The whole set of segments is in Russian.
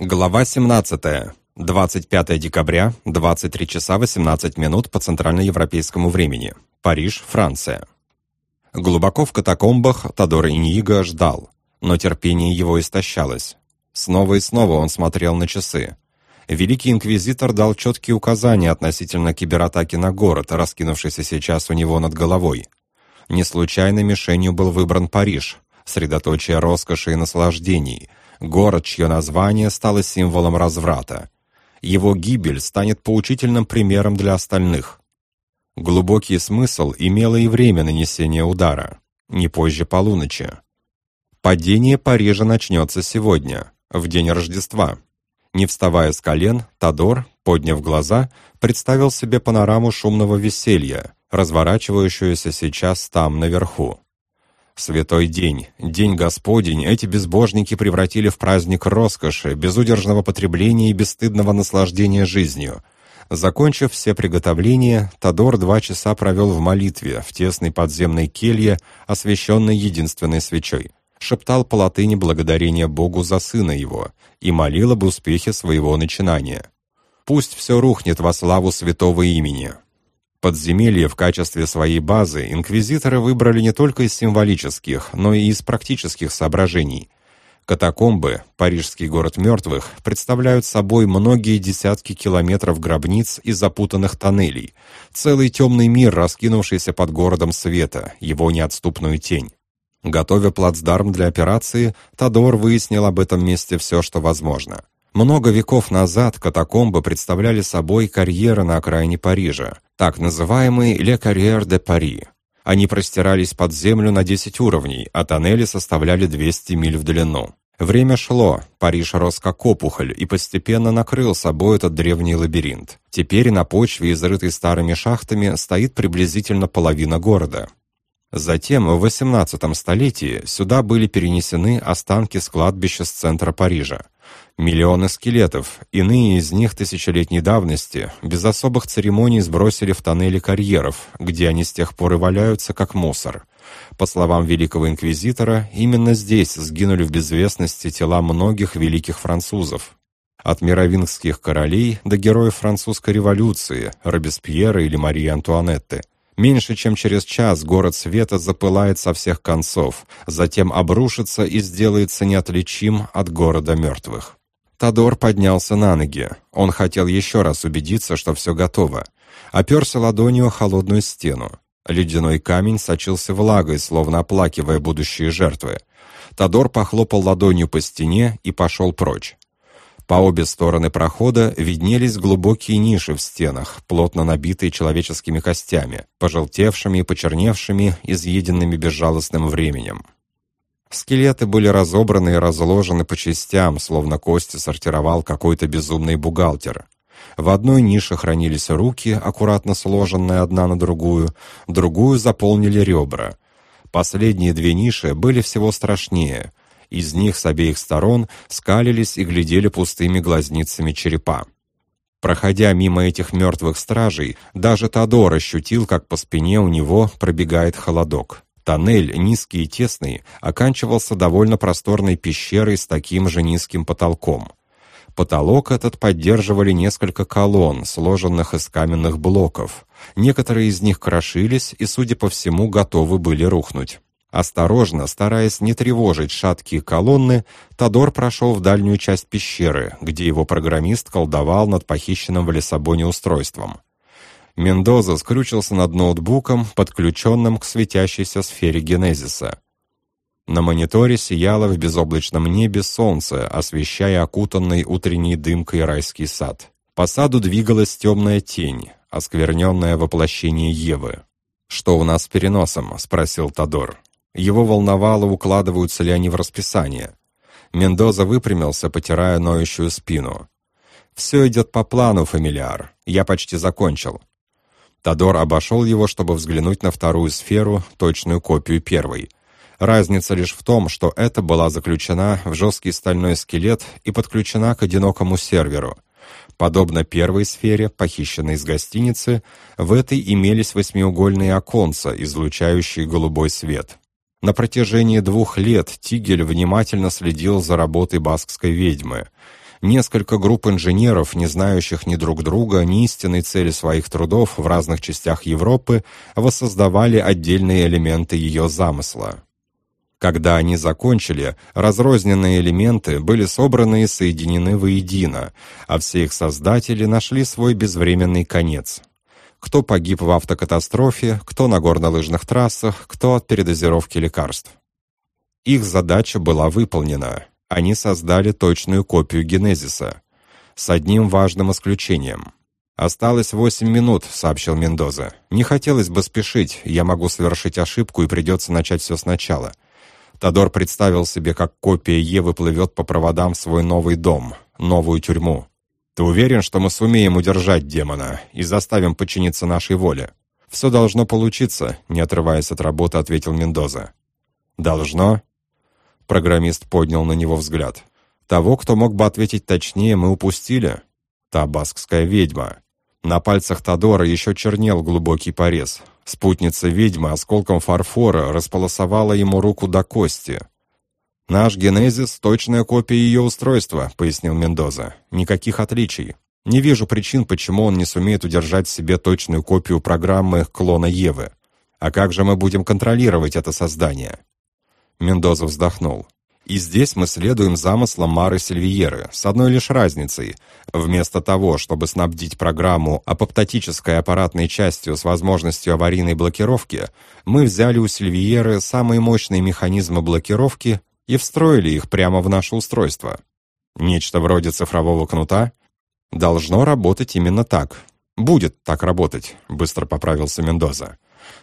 Глава 17. 25 декабря, 23 часа 18 минут по центральноевропейскому времени. Париж, Франция. Глубоко в катакомбах Тодор Иньиго ждал, но терпение его истощалось. Снова и снова он смотрел на часы. Великий инквизитор дал четкие указания относительно кибератаки на город, раскинувшийся сейчас у него над головой. Не случайно мишенью был выбран Париж, средоточие роскоши и наслаждений – город, чье название стало символом разврата. Его гибель станет поучительным примером для остальных. Глубокий смысл имело и время нанесения удара, не позже полуночи. Падение Парижа начнется сегодня, в день Рождества. Не вставая с колен, Тодор, подняв глаза, представил себе панораму шумного веселья, разворачивающуюся сейчас там, наверху. Святой день, день Господень, эти безбожники превратили в праздник роскоши, безудержного потребления и бесстыдного наслаждения жизнью. Закончив все приготовления, Тодор два часа провел в молитве, в тесной подземной келье, освященной единственной свечой. Шептал по латыни благодарение Богу за сына его и молил об успехе своего начинания. «Пусть все рухнет во славу святого имени, Подземелье в качестве своей базы инквизиторы выбрали не только из символических, но и из практических соображений. Катакомбы, парижский город мертвых, представляют собой многие десятки километров гробниц и запутанных тоннелей, целый темный мир, раскинувшийся под городом света, его неотступную тень. Готовя плацдарм для операции, Тодор выяснил об этом месте все, что возможно. Много веков назад катакомбы представляли собой карьеры на окраине Парижа, так называемый «Le Carrière de Paris». Они простирались под землю на 10 уровней, а тоннели составляли 200 миль в длину. Время шло, Париж рос как опухоль и постепенно накрыл собой этот древний лабиринт. Теперь на почве, изрытой старыми шахтами, стоит приблизительно половина города. Затем, в XVIII столетии, сюда были перенесены останки с кладбища с центра Парижа. Миллионы скелетов, иные из них тысячелетней давности, без особых церемоний сбросили в тоннели карьеров, где они с тех пор и валяются, как мусор. По словам великого инквизитора, именно здесь сгинули в безвестности тела многих великих французов. От мировингских королей до героев французской революции, Робеспьера или Марии Антуанетты. Меньше чем через час город света запылает со всех концов, затем обрушится и сделается неотличим от города мертвых. Тодор поднялся на ноги. Он хотел еще раз убедиться, что все готово. Оперся ладонью о холодную стену. Ледяной камень сочился влагой, словно оплакивая будущие жертвы. Тодор похлопал ладонью по стене и пошел прочь. По обе стороны прохода виднелись глубокие ниши в стенах, плотно набитые человеческими костями, пожелтевшими и почерневшими, изъеденными безжалостным временем. Скелеты были разобраны и разложены по частям, словно кости сортировал какой-то безумный бухгалтер. В одной нише хранились руки, аккуратно сложенные одна на другую, другую заполнили ребра. Последние две ниши были всего страшнее. Из них с обеих сторон скалились и глядели пустыми глазницами черепа. Проходя мимо этих мертвых стражей, даже Тодор ощутил, как по спине у него пробегает холодок. Тоннель, низкий и тесный, оканчивался довольно просторной пещерой с таким же низким потолком. Потолок этот поддерживали несколько колонн, сложенных из каменных блоков. Некоторые из них крошились и, судя по всему, готовы были рухнуть. Осторожно, стараясь не тревожить шаткие колонны, Тодор прошел в дальнюю часть пещеры, где его программист колдовал над похищенным в Лиссабоне устройством. Мендоза скрючился над ноутбуком, подключенным к светящейся сфере генезиса. На мониторе сияло в безоблачном небе солнце, освещая окутанный утренней дымкой райский сад. По саду двигалась темная тень, оскверненное воплощение Евы. «Что у нас с переносом?» — спросил Тодор. Его волновало, укладываются ли они в расписание. Мендоза выпрямился, потирая ноющую спину. «Все идет по плану, фамильяр. Я почти закончил. Тодор обошел его, чтобы взглянуть на вторую сферу, точную копию первой. Разница лишь в том, что эта была заключена в жесткий стальной скелет и подключена к одинокому серверу. Подобно первой сфере, похищенной из гостиницы, в этой имелись восьмиугольные оконца, излучающие голубой свет. На протяжении двух лет Тигель внимательно следил за работой баскской ведьмы. Несколько групп инженеров, не знающих ни друг друга, ни истинной цели своих трудов в разных частях Европы, воссоздавали отдельные элементы ее замысла. Когда они закончили, разрозненные элементы были собраны и соединены воедино, а все их создатели нашли свой безвременный конец. Кто погиб в автокатастрофе, кто на горнолыжных трассах, кто от передозировки лекарств. Их задача была выполнена. Они создали точную копию генезиса. С одним важным исключением. «Осталось восемь минут», — сообщил Мендоза. «Не хотелось бы спешить, я могу совершить ошибку и придется начать все сначала». Тодор представил себе, как копия Евы плывет по проводам в свой новый дом, новую тюрьму. «Ты уверен, что мы сумеем удержать демона и заставим подчиниться нашей воле?» «Все должно получиться», — не отрываясь от работы, ответил Мендоза. «Должно?» Программист поднял на него взгляд. «Того, кто мог бы ответить точнее, мы упустили. Та баскская ведьма». На пальцах Тодора еще чернел глубокий порез. Спутница ведьмы осколком фарфора располосовала ему руку до кости. «Наш генезис — точная копия ее устройства», — пояснил Мендоза. «Никаких отличий. Не вижу причин, почему он не сумеет удержать себе точную копию программы клона Евы. А как же мы будем контролировать это создание?» Мендоза вздохнул. И здесь мы следуем замыслам Мары Сильвиеры, с одной лишь разницей. Вместо того, чтобы снабдить программу апоптотической аппаратной частью с возможностью аварийной блокировки, мы взяли у Сильвиеры самые мощные механизмы блокировки и встроили их прямо в наше устройство. Нечто вроде цифрового кнута должно работать именно так. Будет так работать, быстро поправился Мендоза.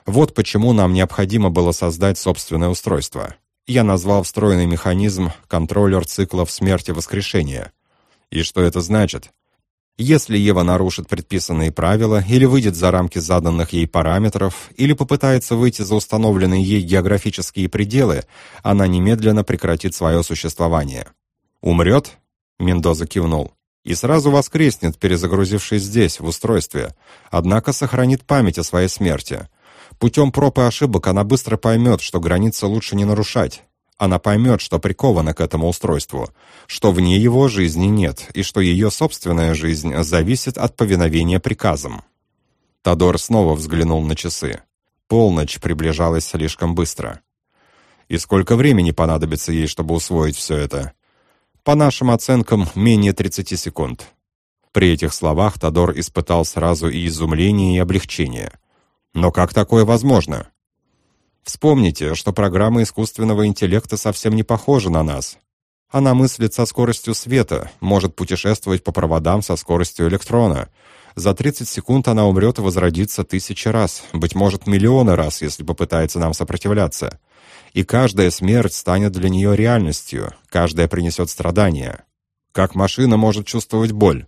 Вот почему нам необходимо было создать собственное устройство я назвал встроенный механизм контроллер циклов смерти-воскрешения. И что это значит? Если Ева нарушит предписанные правила или выйдет за рамки заданных ей параметров, или попытается выйти за установленные ей географические пределы, она немедленно прекратит свое существование. «Умрет?» — Мендоза кивнул. «И сразу воскреснет, перезагрузившись здесь, в устройстве, однако сохранит память о своей смерти, Путем проб и ошибок она быстро поймет, что границы лучше не нарушать. Она поймет, что прикована к этому устройству, что вне его жизни нет, и что ее собственная жизнь зависит от повиновения приказам. Тодор снова взглянул на часы. Полночь приближалась слишком быстро. И сколько времени понадобится ей, чтобы усвоить все это? По нашим оценкам, менее 30 секунд. При этих словах Тодор испытал сразу и изумление, и облегчение – но как такое возможно? Вспомните, что программа искусственного интеллекта совсем не похожа на нас. Она мыслит со скоростью света, может путешествовать по проводам со скоростью электрона. За 30 секунд она умрет и возродится тысячи раз, быть может, миллионы раз, если попытается нам сопротивляться. И каждая смерть станет для нее реальностью, каждая принесет страдания. Как машина может чувствовать боль?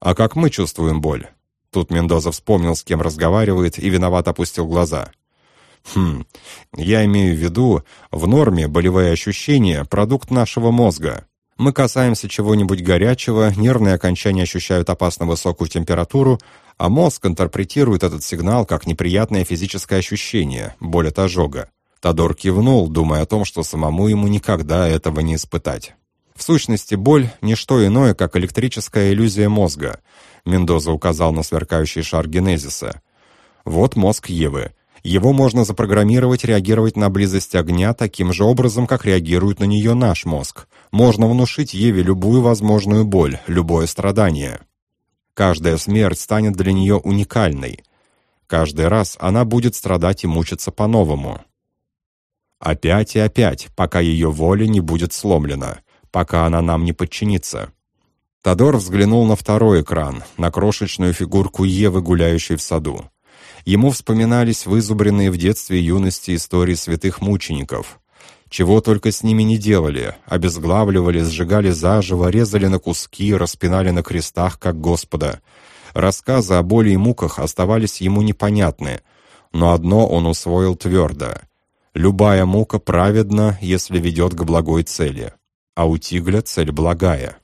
А как мы чувствуем боль? Тут Мендоза вспомнил, с кем разговаривает, и виноват опустил глаза. Хм, я имею в виду, в норме болевые ощущения – продукт нашего мозга. Мы касаемся чего-нибудь горячего, нервные окончания ощущают опасно высокую температуру, а мозг интерпретирует этот сигнал как неприятное физическое ощущение, боль от ожога. Тодор кивнул, думая о том, что самому ему никогда этого не испытать. В сущности, боль – не что иное, как электрическая иллюзия мозга – Мендоза указал на сверкающий шар генезиса. Вот мозг Евы. Его можно запрограммировать реагировать на близость огня таким же образом, как реагирует на нее наш мозг. Можно внушить Еве любую возможную боль, любое страдание. Каждая смерть станет для нее уникальной. Каждый раз она будет страдать и мучиться по-новому. Опять и опять, пока ее воля не будет сломлена, пока она нам не подчинится. Тодор взглянул на второй экран, на крошечную фигурку Евы, гуляющей в саду. Ему вспоминались вызубренные в детстве и юности истории святых мучеников. Чего только с ними не делали, обезглавливали, сжигали заживо, резали на куски, распинали на крестах, как Господа. Рассказы о боли и муках оставались ему непонятны, но одно он усвоил твердо. Любая мука праведна, если ведет к благой цели, а у тигля цель благая.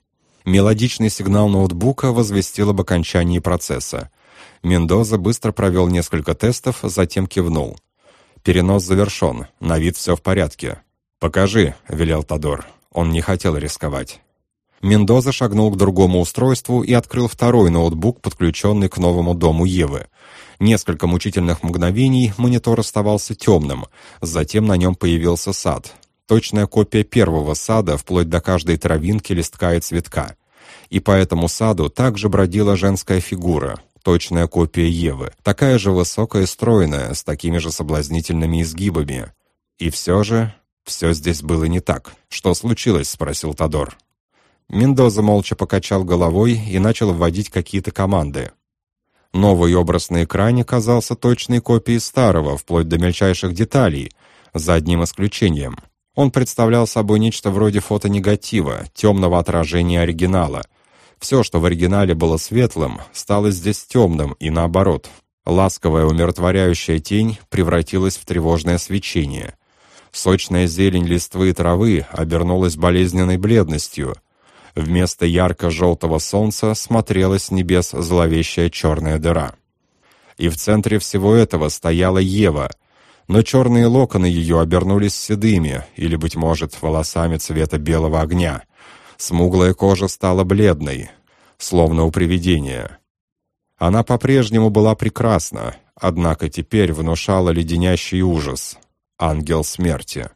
Мелодичный сигнал ноутбука возвестил об окончании процесса. Мендоза быстро провел несколько тестов, затем кивнул. «Перенос завершен. На вид все в порядке». «Покажи», — велел Тодор. Он не хотел рисковать. Мендоза шагнул к другому устройству и открыл второй ноутбук, подключенный к новому дому Евы. Несколько мучительных мгновений монитор оставался темным, затем на нем появился сад. Точная копия первого сада, вплоть до каждой травинки, листка и цветка. И по этому саду также бродила женская фигура, точная копия Евы, такая же высокая и стройная, с такими же соблазнительными изгибами. И все же, все здесь было не так. «Что случилось?» — спросил Тодор. Мендоза молча покачал головой и начал вводить какие-то команды. Новый образ на экране казался точной копией старого, вплоть до мельчайших деталей, за одним исключением. Он представлял собой нечто вроде фотонегатива, темного отражения оригинала. Все, что в оригинале было светлым, стало здесь темным и наоборот. Ласковая умиротворяющая тень превратилась в тревожное свечение. Сочная зелень листвы и травы обернулась болезненной бледностью. Вместо ярко-желтого солнца смотрела с небес зловещая черная дыра. И в центре всего этого стояла Ева, но черные локоны ее обернулись седыми, или, быть может, волосами цвета белого огня. Смуглая кожа стала бледной, словно у привидения. Она по-прежнему была прекрасна, однако теперь внушала леденящий ужас — ангел смерти.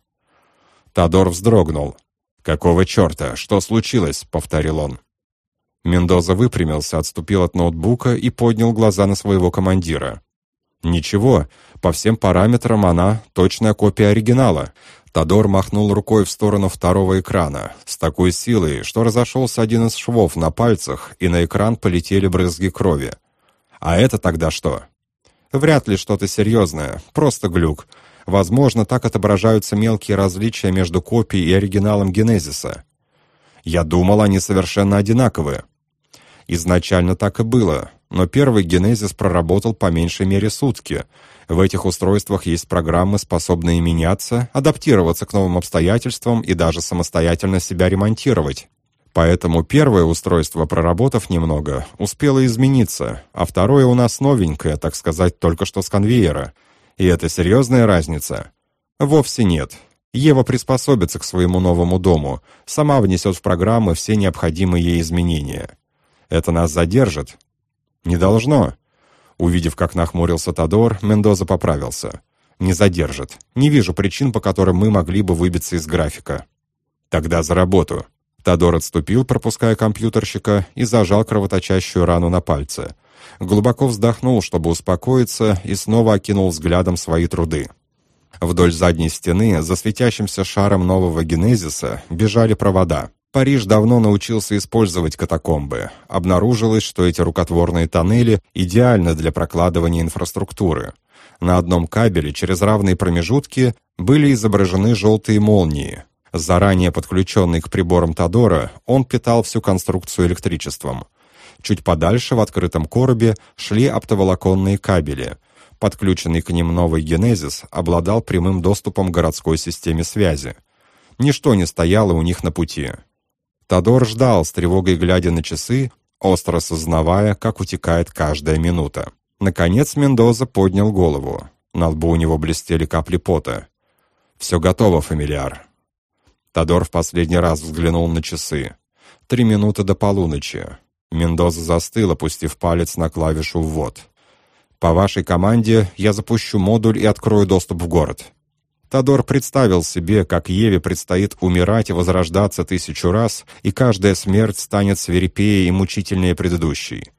Тодор вздрогнул. «Какого черта? Что случилось?» — повторил он. Мендоза выпрямился, отступил от ноутбука и поднял глаза на своего командира. «Ничего, по всем параметрам она точная копия оригинала». Тодор махнул рукой в сторону второго экрана, с такой силой, что разошелся один из швов на пальцах, и на экран полетели брызги крови. «А это тогда что?» «Вряд ли что-то серьезное, просто глюк. Возможно, так отображаются мелкие различия между копией и оригиналом Генезиса. Я думал, они совершенно одинаковые. Изначально так и было, но первый Генезис проработал по меньшей мере сутки. В этих устройствах есть программы, способные меняться, адаптироваться к новым обстоятельствам и даже самостоятельно себя ремонтировать. Поэтому первое устройство, проработав немного, успело измениться, а второе у нас новенькое, так сказать, только что с конвейера — и это серьезная разница? Вовсе нет. Ева приспособится к своему новому дому, сама внесет в программы все необходимые ей изменения. Это нас задержит? Не должно. Увидев, как нахмурился Тодор, Мендоза поправился. Не задержит. Не вижу причин, по которым мы могли бы выбиться из графика. Тогда за работу. Тодор отступил, пропуская компьютерщика, и зажал кровоточащую рану на пальце — глубоко вздохнул, чтобы успокоиться, и снова окинул взглядом свои труды. Вдоль задней стены, за светящимся шаром нового генезиса, бежали провода. Париж давно научился использовать катакомбы. Обнаружилось, что эти рукотворные тоннели идеальны для прокладывания инфраструктуры. На одном кабеле через равные промежутки были изображены желтые молнии. Заранее подключенный к приборам Тодора, он питал всю конструкцию электричеством. Чуть подальше, в открытом коробе, шли оптоволоконные кабели. Подключенный к ним новый «Генезис» обладал прямым доступом к городской системе связи. Ничто не стояло у них на пути. Тодор ждал, с тревогой глядя на часы, остро сознавая, как утекает каждая минута. Наконец Мендоза поднял голову. На лбу у него блестели капли пота. «Все готово, фамильяр». Тодор в последний раз взглянул на часы. Три минуты до полуночи. Мендоза застыл, опустив палец на клавишу «Ввод». «По вашей команде я запущу модуль и открою доступ в город». Тодор представил себе, как Еве предстоит умирать и возрождаться тысячу раз, и каждая смерть станет свирепее и мучительнее предыдущей.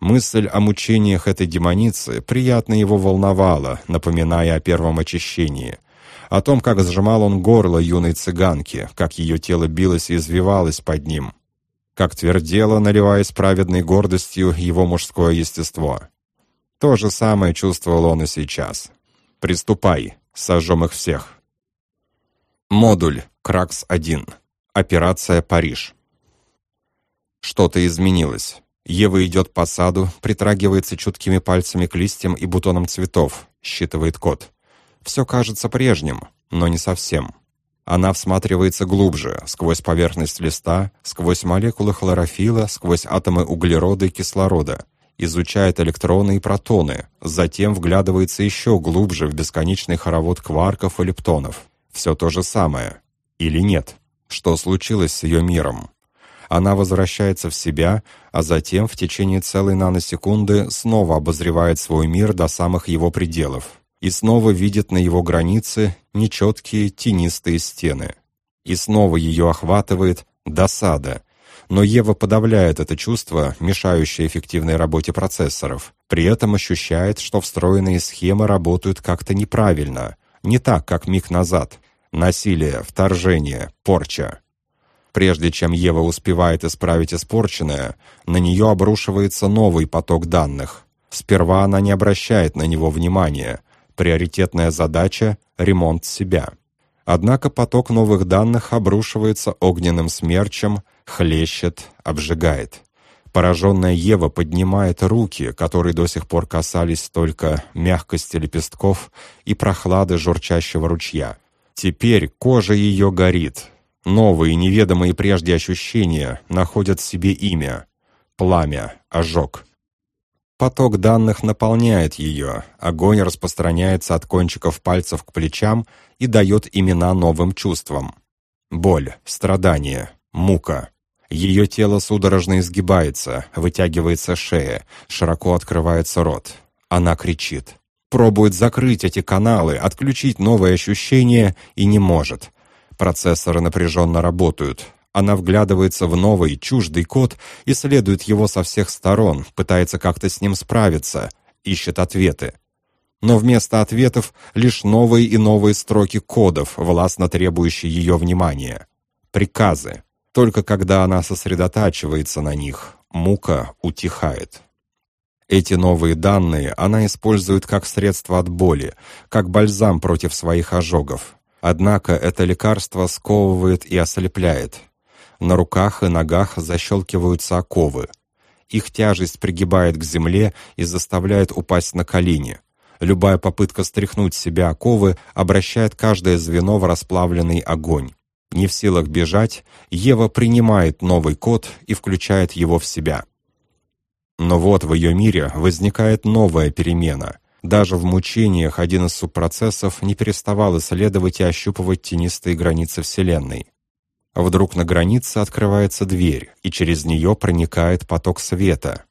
Мысль о мучениях этой демоницы приятно его волновала, напоминая о первом очищении. О том, как сжимал он горло юной цыганки, как ее тело билось и извивалось под ним как твердело, наливаясь праведной гордостью его мужское естество. То же самое чувствовал он и сейчас. «Приступай, сожжем их всех». Модуль Кракс-1. Операция «Париж». Что-то изменилось. Ева идет по саду, притрагивается чуткими пальцами к листьям и бутонам цветов, считывает код. Все кажется прежним, но не совсем. Она всматривается глубже, сквозь поверхность листа, сквозь молекулы хлорофила, сквозь атомы углерода и кислорода. Изучает электроны и протоны, затем вглядывается еще глубже в бесконечный хоровод кварков и лептонов. Все то же самое. Или нет? Что случилось с ее миром? Она возвращается в себя, а затем в течение целой наносекунды снова обозревает свой мир до самых его пределов и снова видит на его границе нечеткие тенистые стены. И снова ее охватывает досада. Но Ева подавляет это чувство, мешающее эффективной работе процессоров. При этом ощущает, что встроенные схемы работают как-то неправильно, не так, как миг назад. Насилие, вторжение, порча. Прежде чем Ева успевает исправить испорченное, на нее обрушивается новый поток данных. Сперва она не обращает на него внимания. Приоритетная задача — ремонт себя. Однако поток новых данных обрушивается огненным смерчем, хлещет, обжигает. Пораженная Ева поднимает руки, которые до сих пор касались только мягкости лепестков и прохлады журчащего ручья. Теперь кожа ее горит, Новые, неведомые прежде ощущения находят в себе имя — пламя, ожог. Поток данных наполняет ее, огонь распространяется от кончиков пальцев к плечам и дает имена новым чувствам. Боль, страдание, мука. Ее тело судорожно изгибается, вытягивается шея, широко открывается рот. Она кричит. Пробует закрыть эти каналы, отключить новые ощущения и не может. Процессоры напряженно работают. Она вглядывается в новый, чуждый код, исследует его со всех сторон, пытается как-то с ним справиться, ищет ответы. Но вместо ответов лишь новые и новые строки кодов, властно требующие ее внимания. Приказы. Только когда она сосредотачивается на них, мука утихает. Эти новые данные она использует как средство от боли, как бальзам против своих ожогов. Однако это лекарство сковывает и ослепляет. На руках и ногах защелкиваются оковы. Их тяжесть пригибает к земле и заставляет упасть на колени. Любая попытка стряхнуть себя оковы обращает каждое звено в расплавленный огонь. Не в силах бежать, Ева принимает новый код и включает его в себя. Но вот в ее мире возникает новая перемена — даже в мучениях один из субпроцессов не переставал исследовать и ощупывать тенистые границы Вселенной. Вдруг на границе открывается дверь, и через нее проникает поток света.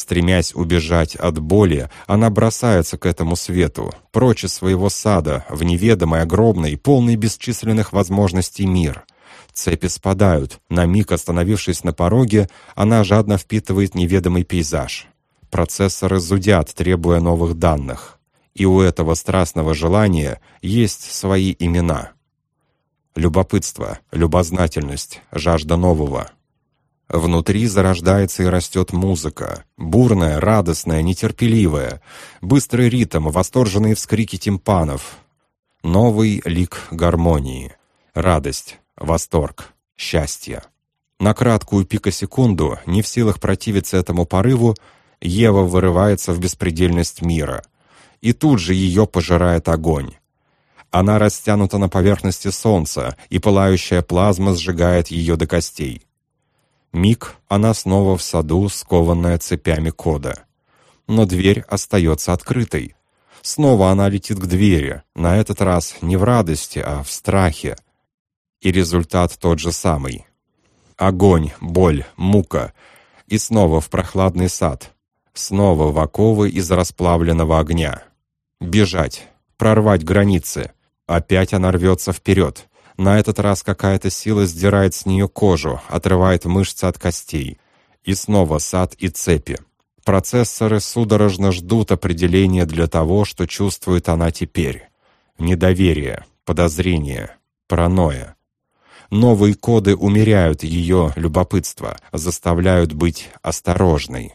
Стремясь убежать от боли, она бросается к этому свету, прочь из своего сада, в неведомый, огромный, полный бесчисленных возможностей мир. Цепи спадают. На миг остановившись на пороге, она жадно впитывает неведомый пейзаж. Процессоры зудят, требуя новых данных. И у этого страстного желания есть свои имена. Любопытство, любознательность, жажда нового. Внутри зарождается и растет музыка. Бурная, радостная, нетерпеливая. Быстрый ритм, восторженные вскрики тимпанов. Новый лик гармонии. Радость, восторг, счастье. На краткую пикосекунду, не в силах противиться этому порыву, Ева вырывается в беспредельность мира. И тут же ее пожирает огонь. Она растянута на поверхности солнца, и пылающая плазма сжигает ее до костей. Миг она снова в саду, скованная цепями кода. Но дверь остается открытой. Снова она летит к двери, на этот раз не в радости, а в страхе. И результат тот же самый. Огонь, боль, мука. И снова в прохладный сад, Снова в оковы из расплавленного огня. Бежать, прорвать границы. Опять она рвется вперед. На этот раз какая-то сила сдирает с нее кожу, отрывает мышцы от костей. И снова сад и цепи. Процессоры судорожно ждут определения для того, что чувствует она теперь. Недоверие, подозрение, паранойя. Новые коды умеряют ее любопытство, заставляют быть осторожной.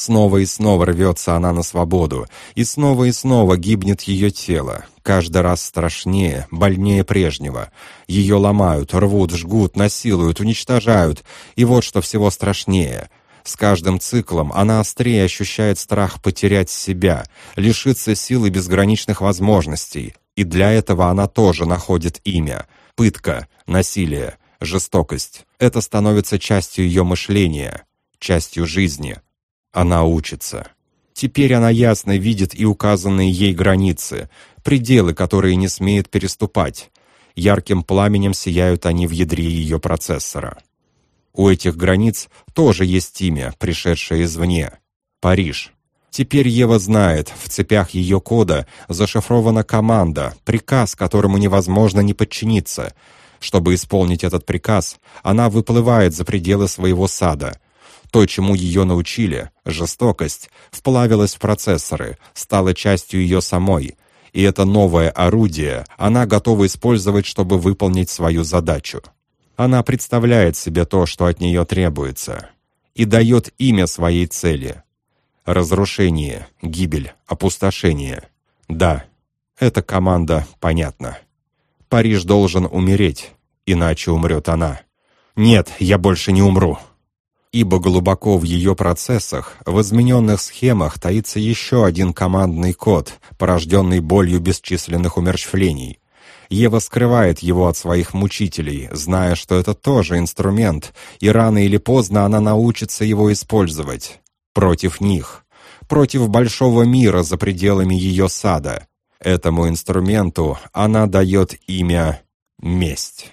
Снова и снова рвется она на свободу, и снова и снова гибнет ее тело, каждый раз страшнее, больнее прежнего. Ее ломают, рвут, жгут, насилуют, уничтожают, и вот что всего страшнее. С каждым циклом она острее ощущает страх потерять себя, лишиться силы безграничных возможностей, и для этого она тоже находит имя — пытка, насилие, жестокость. Это становится частью ее мышления, частью жизни — она учится. Теперь она ясно видит и указанные ей границы, пределы, которые не смеет переступать. Ярким пламенем сияют они в ядре ее процессора. У этих границ тоже есть имя, пришедшее извне. Париж. Теперь Ева знает, в цепях ее кода зашифрована команда, приказ, которому невозможно не подчиниться. Чтобы исполнить этот приказ, она выплывает за пределы своего сада. То, чему ее научили, жестокость, вплавилась в процессоры, стала частью ее самой. И это новое орудие она готова использовать, чтобы выполнить свою задачу. Она представляет себе то, что от нее требуется, и дает имя своей цели. Разрушение, гибель, опустошение. Да, эта команда понятна. Париж должен умереть, иначе умрет она. Нет, я больше не умру. Ибо глубоко в ее процессах, в измененных схемах таится еще один командный код, порожденный болью бесчисленных умерщвлений. Ева скрывает его от своих мучителей, зная, что это тоже инструмент, и рано или поздно она научится его использовать. Против них. Против большого мира за пределами ее сада. Этому инструменту она дает имя «месть».